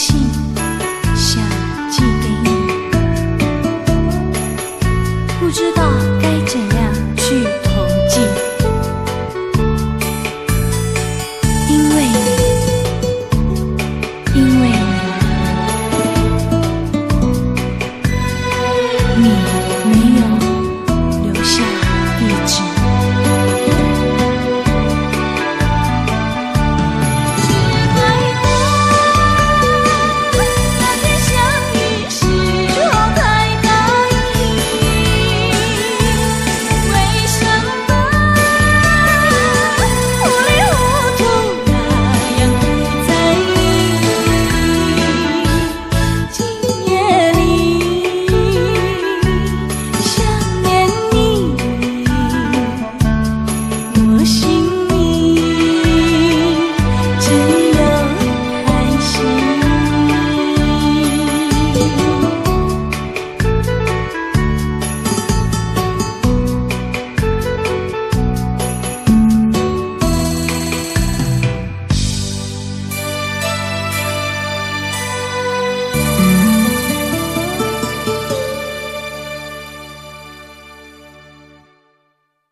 信想寄给你不知道